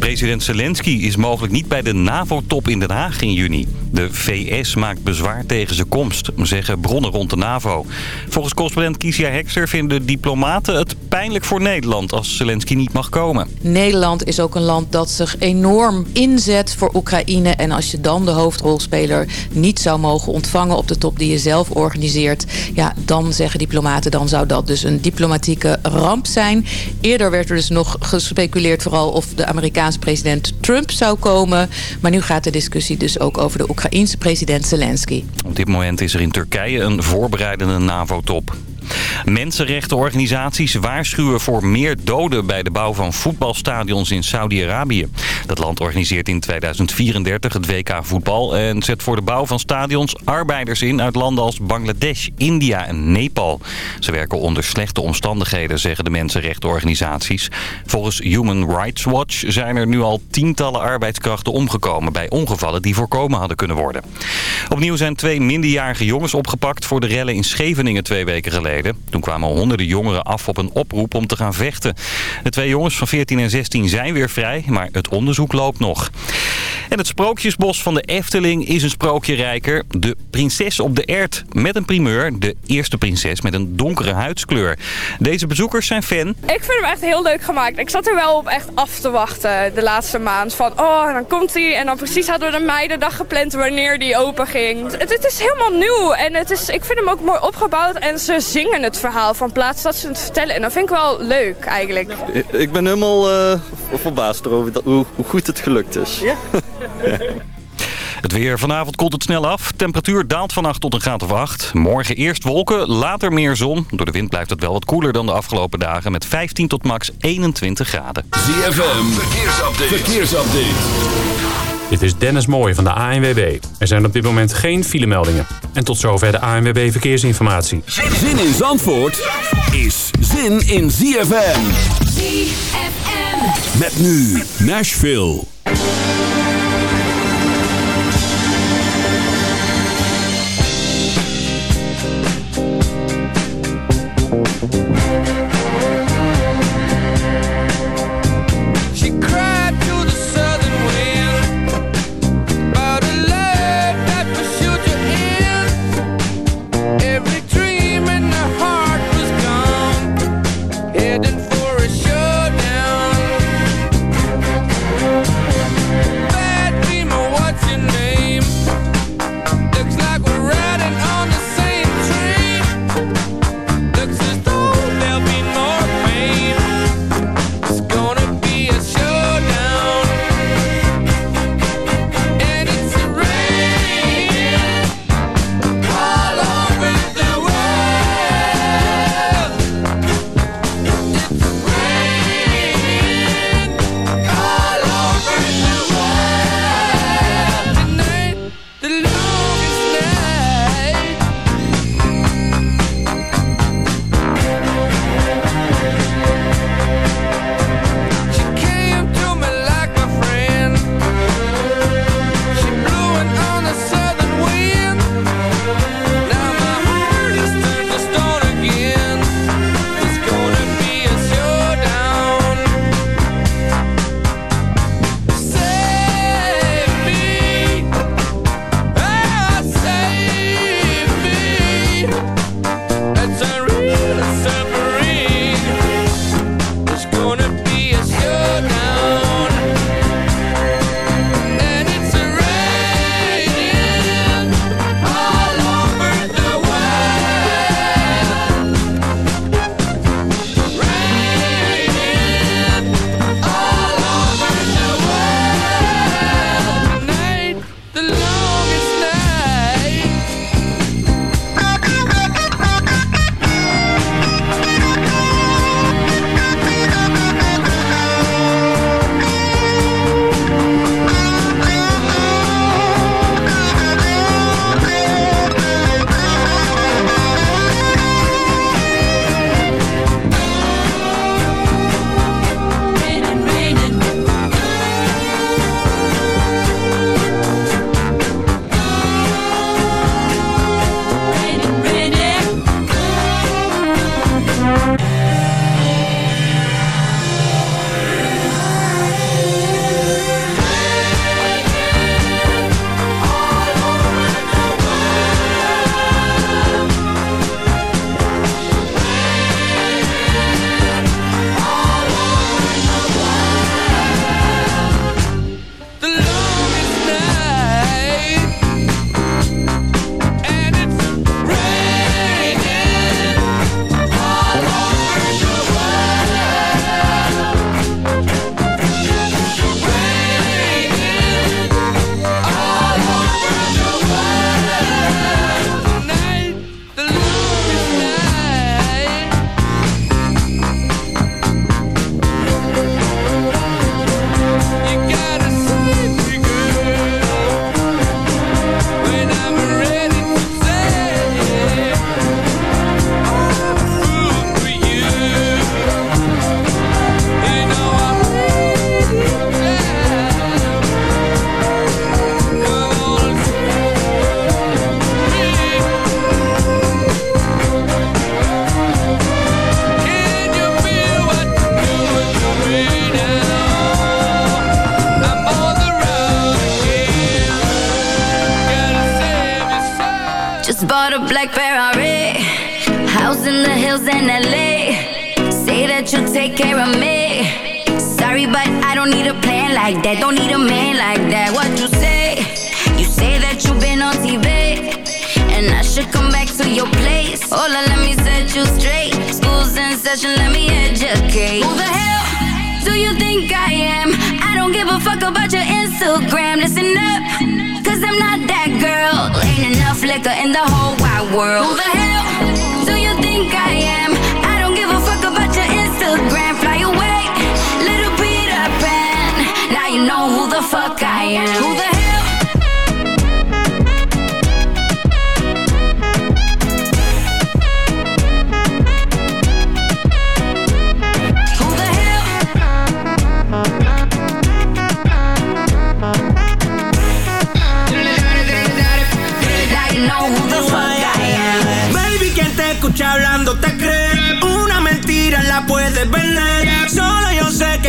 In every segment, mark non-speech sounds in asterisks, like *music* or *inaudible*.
President Zelensky is mogelijk niet bij de NAVO-top in Den Haag in juni. De VS maakt bezwaar tegen zijn komst, zeggen bronnen rond de NAVO. Volgens correspondent Kisia Hekster vinden diplomaten het pijnlijk voor Nederland als Zelensky niet mag komen. Nederland is ook een land dat zich enorm inzet voor Oekraïne. En als je dan de hoofdrolspeler niet zou mogen ontvangen op de top die je zelf organiseert... ja, dan zeggen diplomaten, dan zou dat dus een diplomatieke ramp zijn. Eerder werd er dus nog gespeculeerd vooral of de Amerikaanse president Trump zou komen. Maar nu gaat de discussie dus ook over de Oekraïense president Zelensky. Op dit moment is er in Turkije een voorbereidende NAVO-top. Mensenrechtenorganisaties waarschuwen voor meer doden bij de bouw van voetbalstadions in Saudi-Arabië. Dat land organiseert in 2034 het WK voetbal en zet voor de bouw van stadions arbeiders in uit landen als Bangladesh, India en Nepal. Ze werken onder slechte omstandigheden, zeggen de mensenrechtenorganisaties. Volgens Human Rights Watch zijn er nu al tientallen arbeidskrachten omgekomen bij ongevallen die voorkomen hadden kunnen worden. Opnieuw zijn twee minderjarige jongens opgepakt voor de rellen in Scheveningen twee weken geleden. Toen kwamen honderden jongeren af op een oproep om te gaan vechten. De twee jongens van 14 en 16 zijn weer vrij, maar het onderzoek loopt nog. En het sprookjesbos van de Efteling is een sprookje rijker. De prinses op de ert met een primeur. De eerste prinses met een donkere huidskleur. Deze bezoekers zijn fan. Ik vind hem echt heel leuk gemaakt. Ik zat er wel op echt af te wachten de laatste maand. Van, oh, dan komt hij. En dan precies hadden we de meidendag gepland wanneer die open ging. Het, is helemaal nieuw. En het is, ik vind hem ook mooi opgebouwd. En ze zingen het verhaal van plaats dat ze het vertellen. En dat vind ik wel leuk eigenlijk. Ik ben helemaal uh, verbaasd erover hoe, hoe goed het gelukt is. Ja. *laughs* Het weer vanavond koelt het snel af. Temperatuur daalt vannacht tot een graad of 8. Morgen eerst wolken, later meer zon. Door de wind blijft het wel wat koeler dan de afgelopen dagen... met 15 tot max 21 graden. ZFM, verkeersupdate. verkeersupdate. Dit is Dennis Mooij van de ANWB. Er zijn op dit moment geen filemeldingen. En tot zover de ANWB Verkeersinformatie. Zin in Zandvoort is zin in ZFM. ZFM. Met nu Nashville.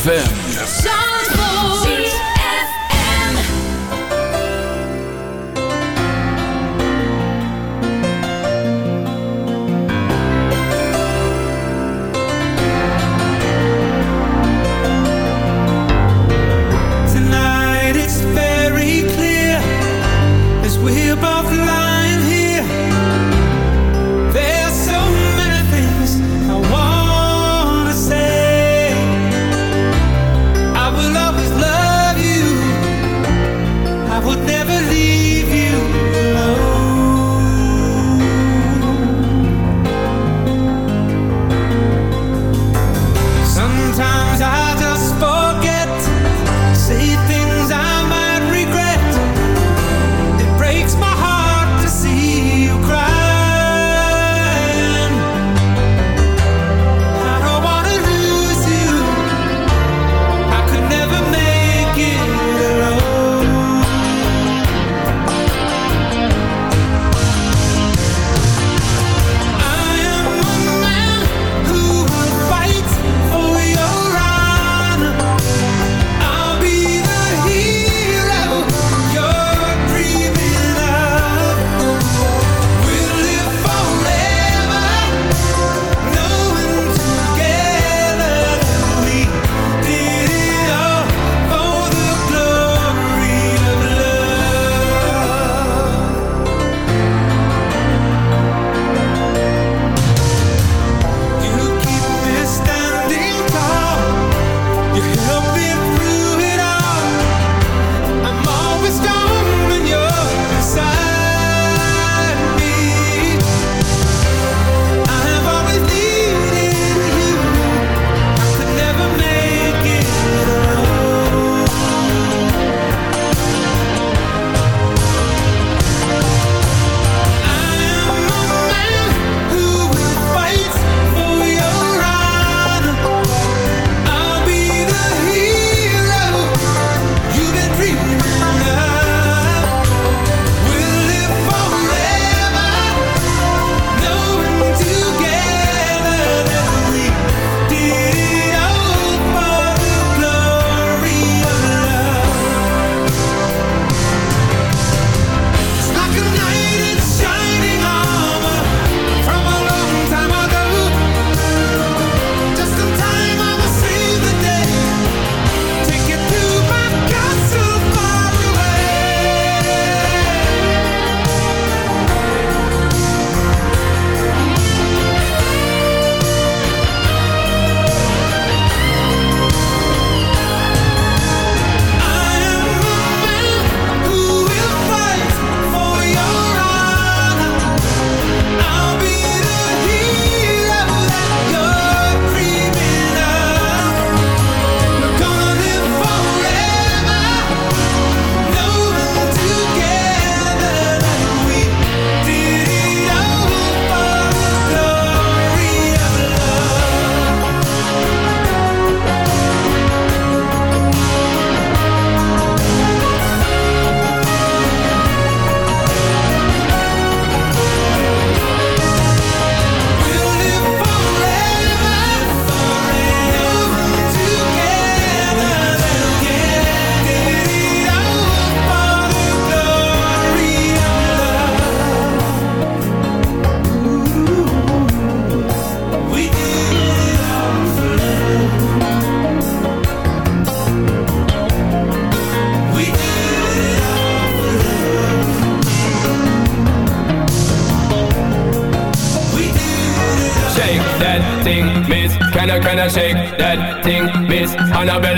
ZFM.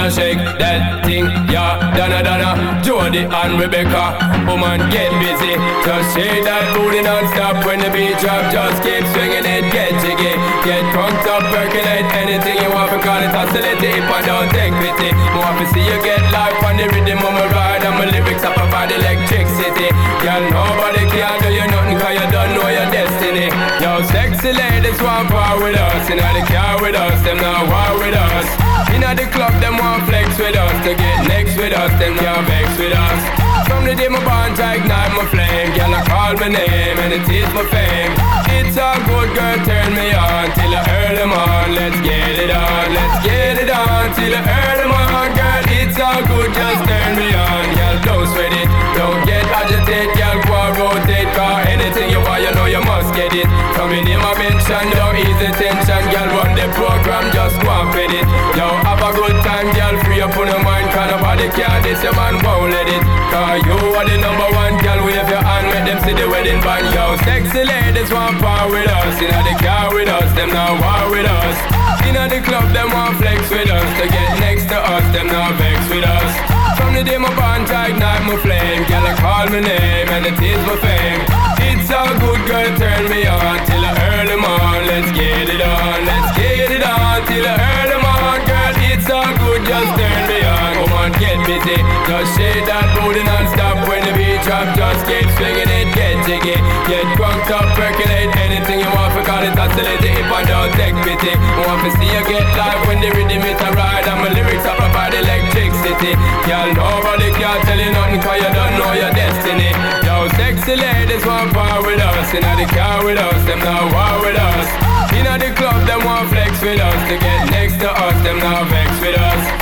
Annabella shake that thing, yeah, Donna, Donna, Jody and Rebecca, woman get busy, just shake that booty non-stop when the beat drop, just keep swinging it, get jiggy, get drunk up, percolate anything you want, because it's hostility, if I don't take pity, more to see you get life on the rhythm of my ride, and my lyrics up about electricity, girl, nobody can do you nothing, cause you don't know your destiny, yo, sexy ladies want power with us, And you know the car with us, them not war with us. Inna the club, them want flex with us. To get next with us, them can't vex with us. From the day my bonds, I ignite my flame. Girl, I call my name and it is my fame. It's a good girl, turn me on till I earn them on. Let's get it on, let's get it on till I earn them on. Girl, it's all good, just turn me on. Girl, don't sweat it, don't get agitated. Girl, go rotate, car anything you want, you know you must get it. Coming in my mention, don't ease tension. Girl, run the program, just go and fit it. Yo, have a good time, girl, free up on your mind. Cause nobody care, this your man won't let it. Cause you are the number one, girl, wave your hand, make them see the wedding band. Yo, sexy ladies want power with us. Inna the car with us, them now war with us. Inna the club, them want flex with us. To get next to us, them now vex with us. The day my bond, ignite my flame. Girl, I call my name, and it is my fame. It's a good girl, turn me on till I earn them on. Let's get it on, let's get it on till I earn them on. Girl, it's all good, just turn me on. Come on, get busy, just shake that booty non-stop when the beat drop. Just keep swinging it, get jiggy, get drunk up, percolate. Oscillating if I don't take pity. Want to see you get live when the rhythm is a ride and my lyrics up about electricity. Girl, nobody can tell you nothing 'cause you don't know your destiny. Yo, sexy ladies want power with us. Inna the car with us, them now war with us. Inna the club, them want flex with us. To get next to us, them now vex with us.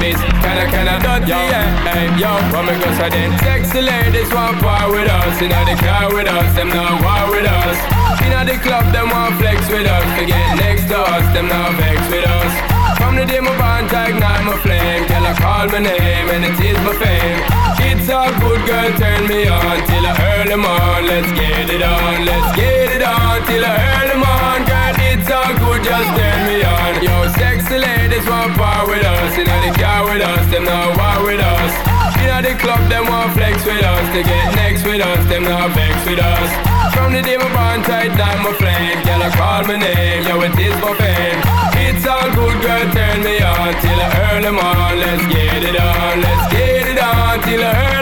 miss. Kinda, kinda, dirty, yeah. Hey, yo, what me go say then? Sexy ladies want power with us. Inna the car with us, them now war with us. Inna the club, them want flex with us. To get next to us, them now vex with us. From the day my bond, ignite my flame. Till I call my name and it is my fame. It's all good, girl, turn me on till I earn them on. Let's get it on, let's get it on till I earn them on. Girl, it's all good, just turn me on. Yo, sexy ladies want power with us. Inna the car with us, them now war with us. Inna the club, them want flex with us. They get next with us, them now vex with us. From the day my bond tight, like my flame. Girl, I call my name, yo, it is my fame. It's all good, girl, turn me on till I earn them on. Let's get it on, let's get it on till I earn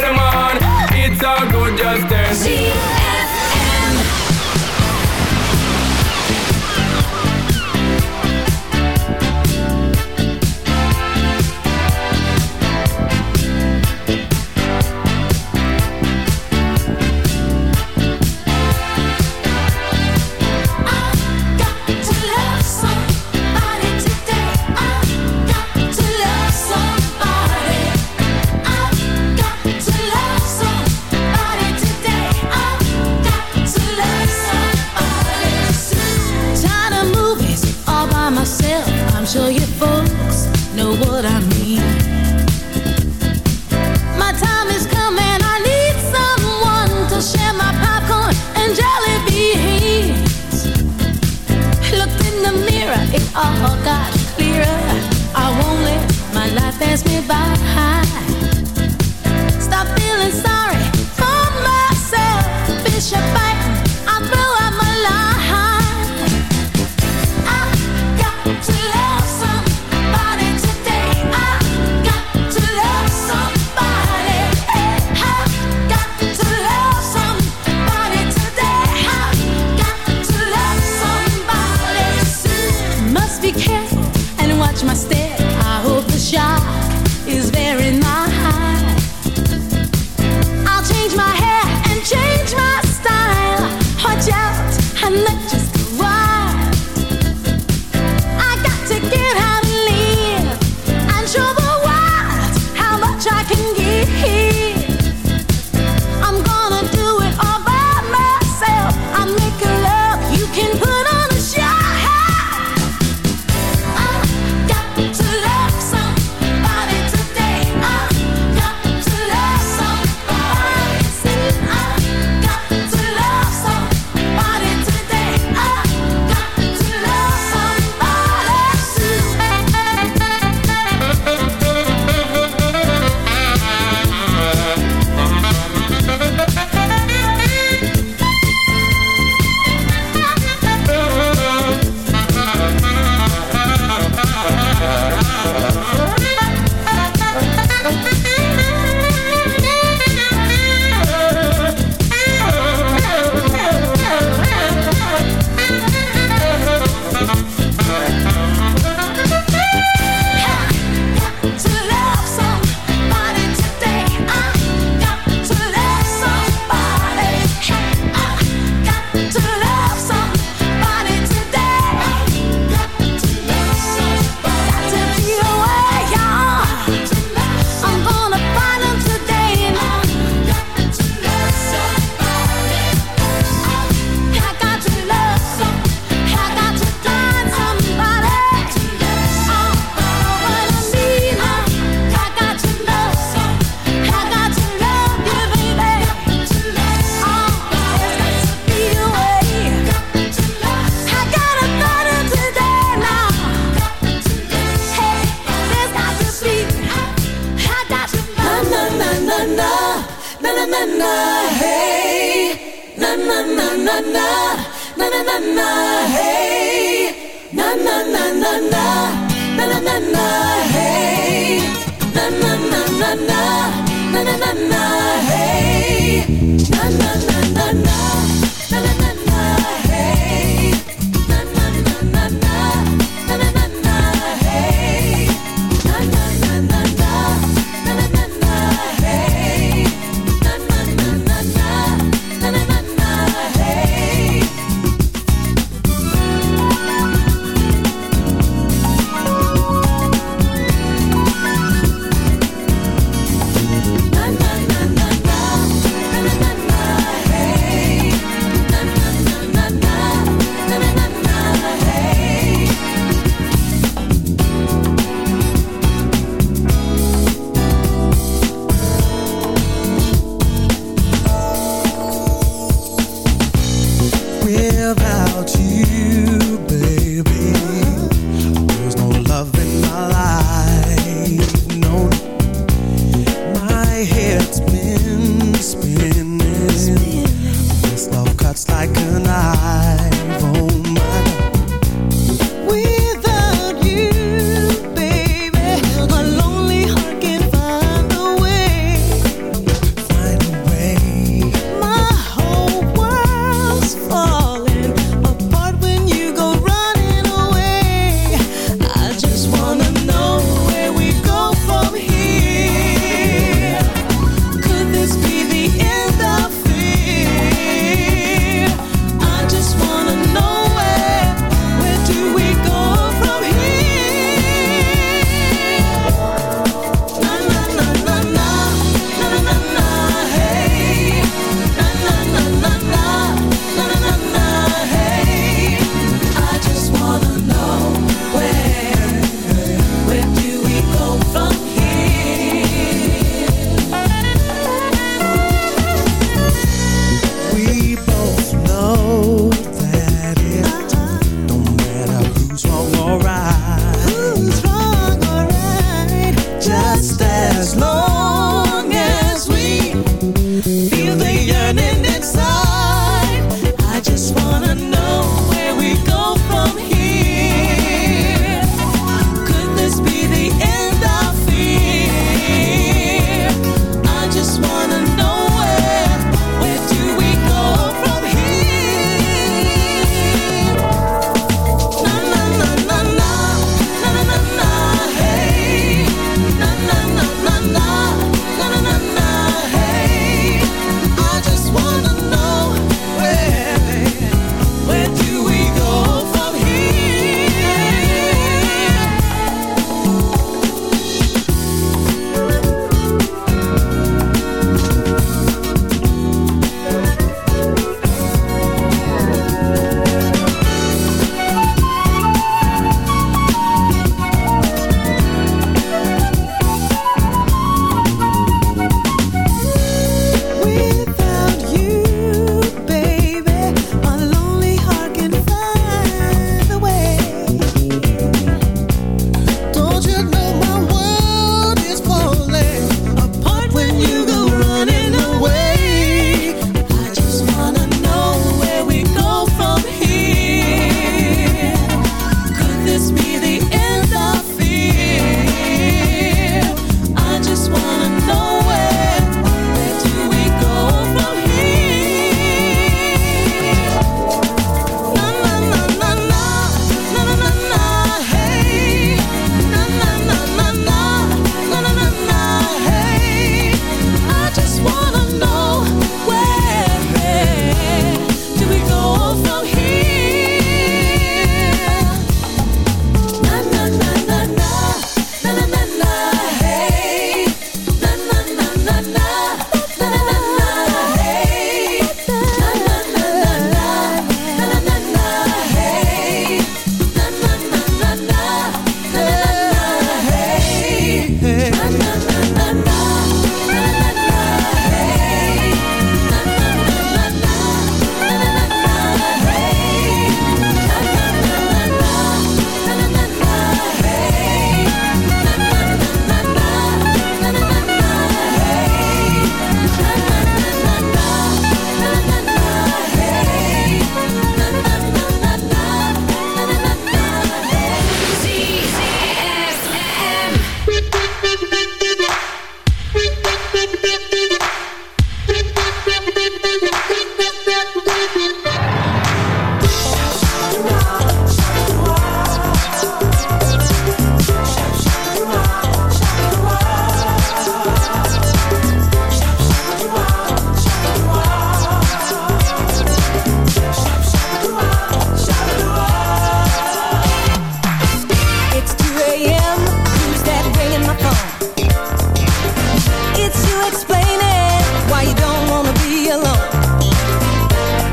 you explain it, why you don't wanna be alone?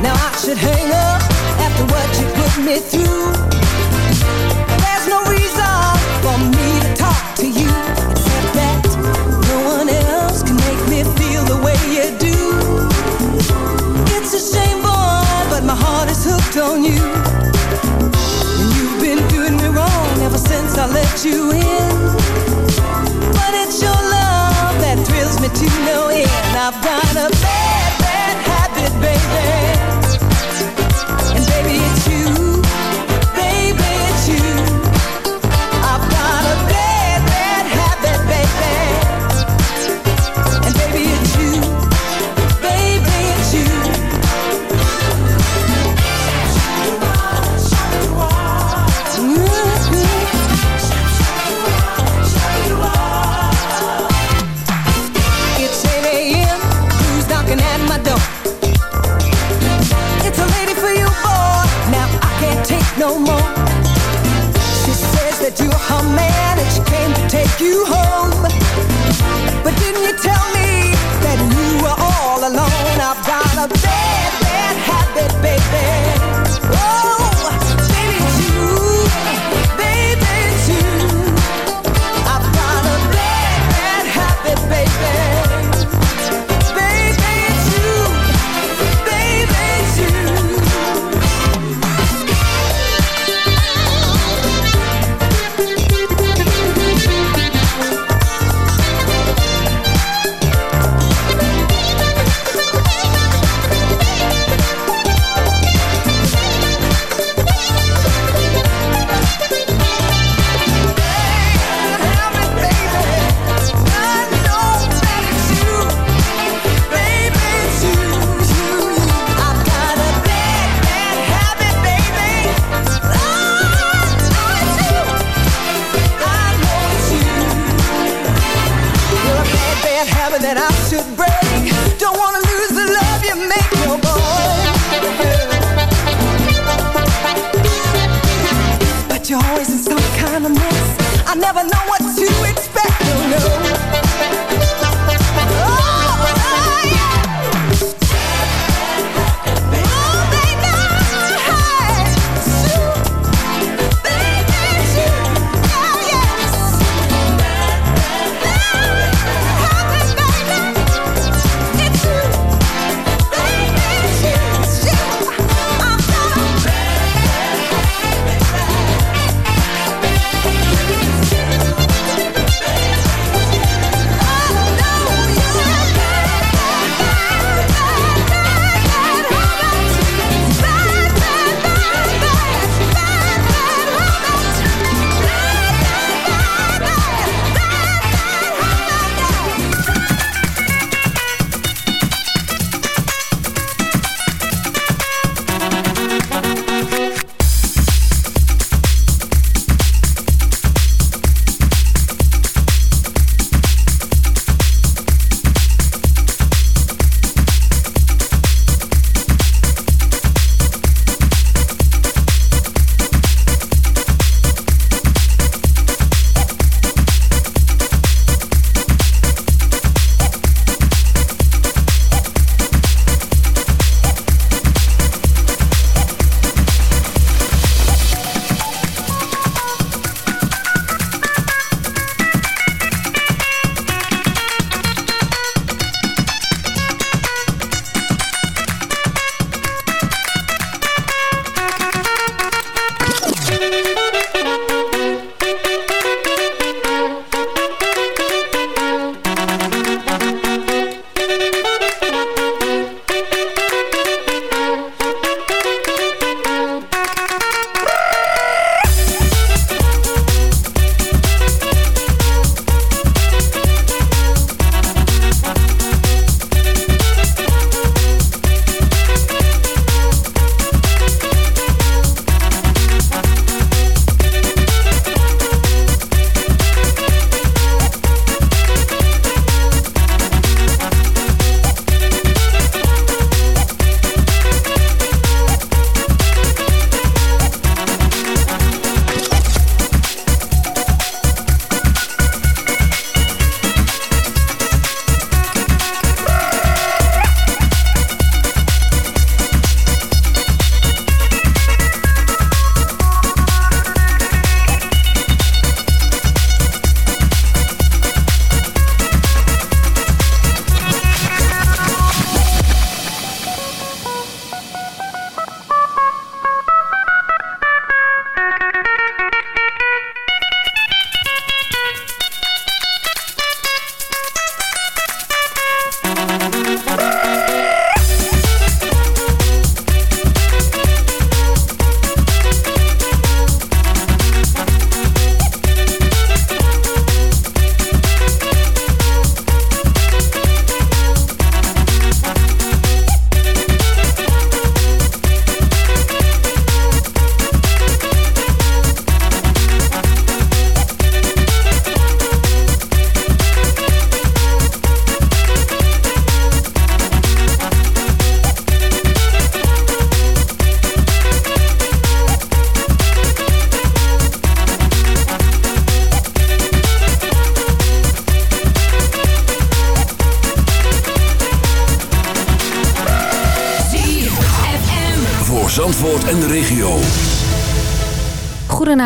Now I should hang up after what you put me through. There's no reason for me to talk to you Except that no one else can make me feel the way you do. It's a shame, boy, but my heart is hooked on you. And you've been doing me wrong ever since I let you in. I've got a habit, baby.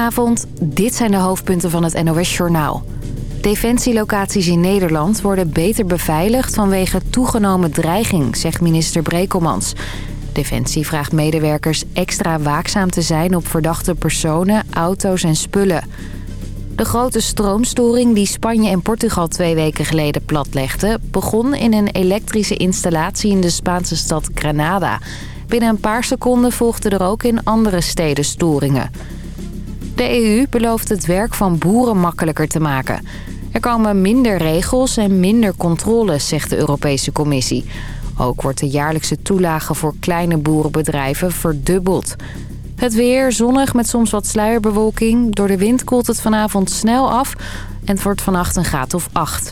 Goedenavond, dit zijn de hoofdpunten van het NOS-journaal. Defensielocaties in Nederland worden beter beveiligd vanwege toegenomen dreiging, zegt minister Brekelmans. Defensie vraagt medewerkers extra waakzaam te zijn op verdachte personen, auto's en spullen. De grote stroomstoring die Spanje en Portugal twee weken geleden platlegden... begon in een elektrische installatie in de Spaanse stad Granada. Binnen een paar seconden volgden er ook in andere steden storingen. De EU belooft het werk van boeren makkelijker te maken. Er komen minder regels en minder controles, zegt de Europese Commissie. Ook wordt de jaarlijkse toelage voor kleine boerenbedrijven verdubbeld. Het weer zonnig met soms wat sluierbewolking. Door de wind koelt het vanavond snel af en het wordt vannacht een graad of 8.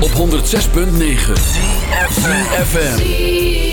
Op 106.9 CFFM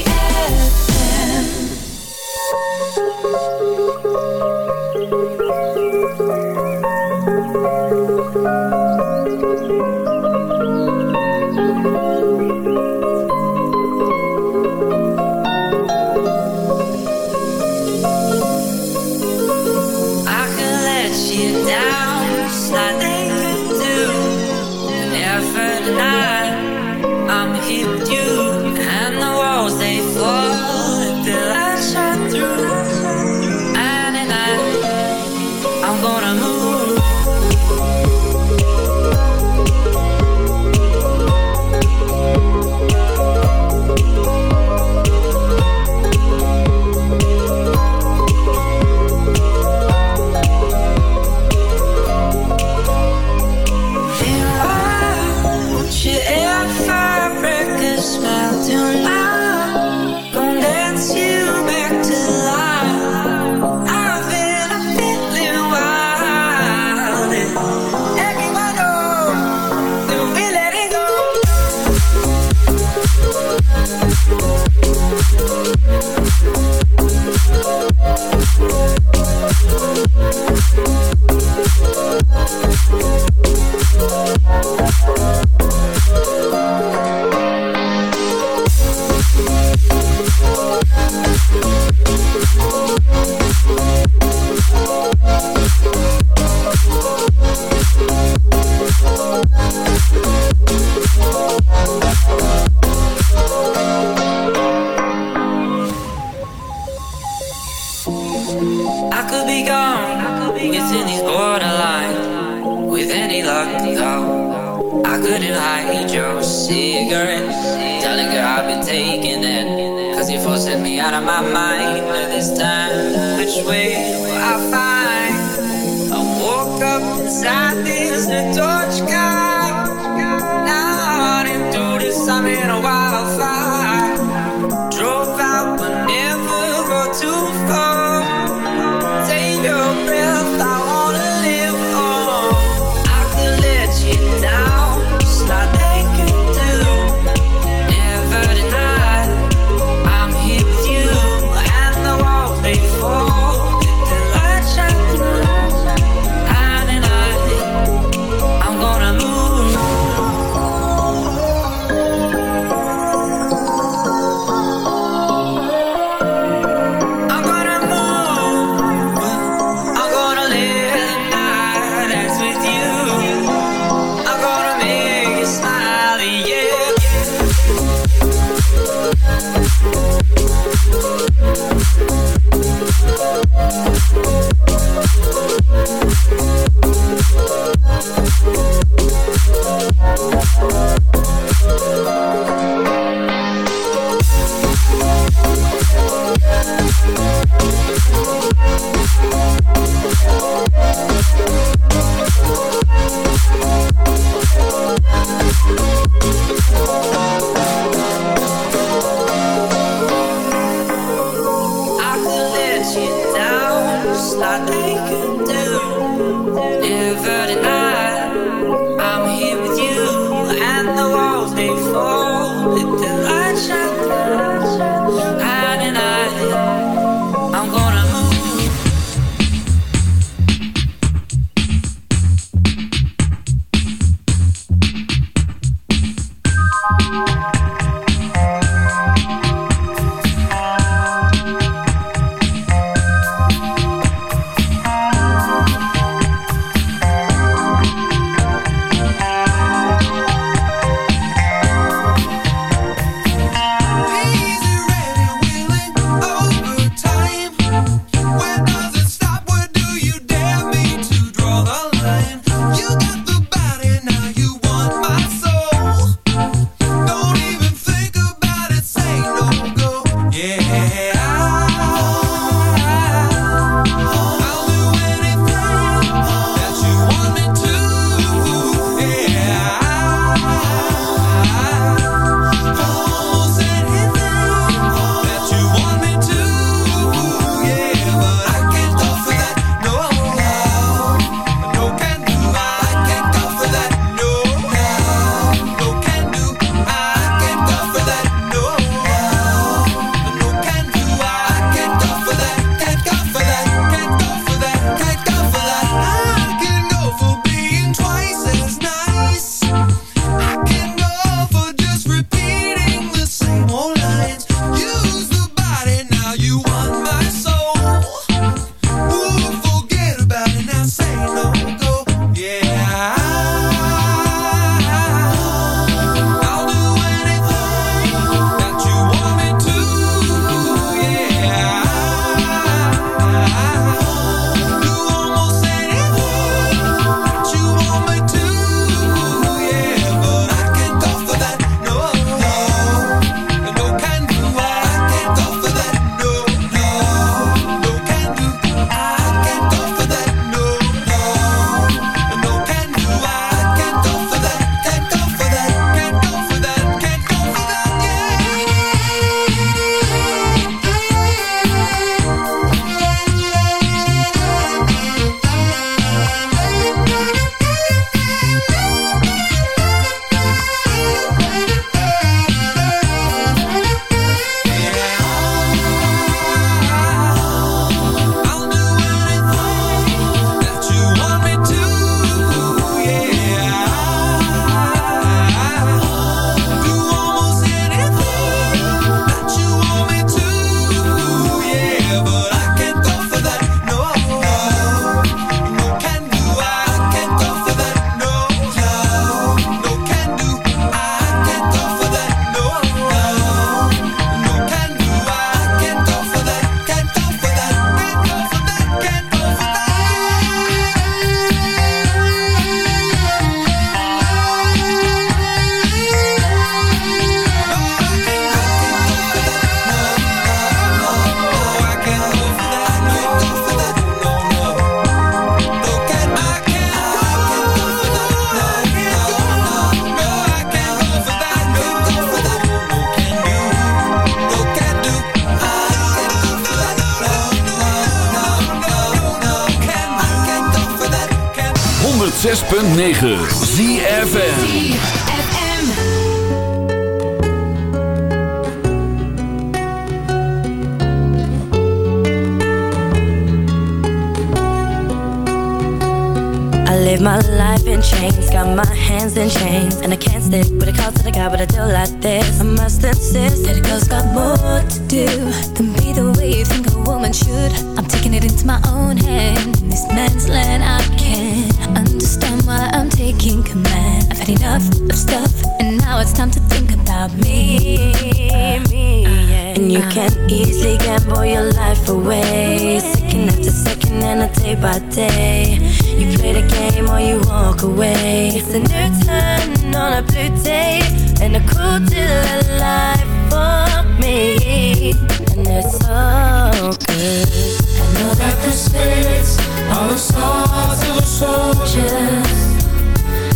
are the swords of the soldiers.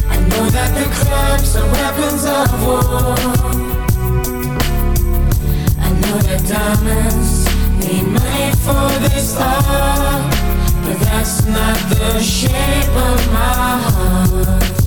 I know that the clubs are weapons of war. I know that diamonds need money for this art. But that's not the shape of my heart.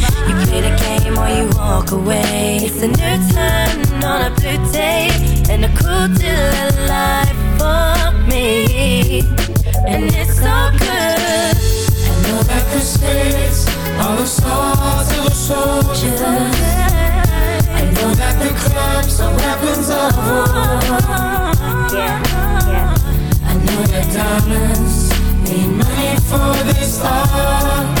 You play the game or you walk away. It's a new turn on a blue day and a cool deal life for me. And it's so good. I know that the spirits are the stars of the soldiers. I know that the clubs are weapons of war. Yeah, yeah. I know that diamonds need money for this art.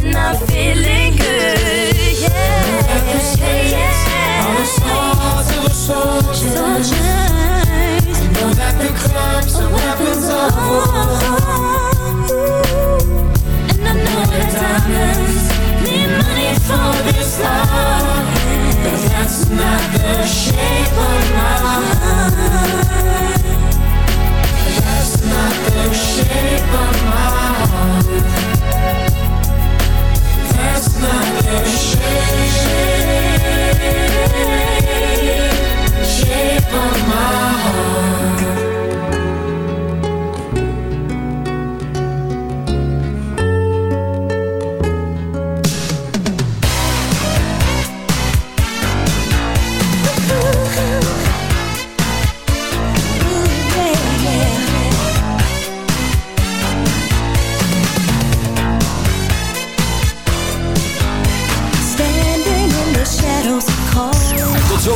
Feeling good, yeah all the swords of the soldiers. I know that the weapons of war. And I know that diamonds need money for this art. But that's not the shape of my heart. That's not the shape of my heart. The shape, shape of my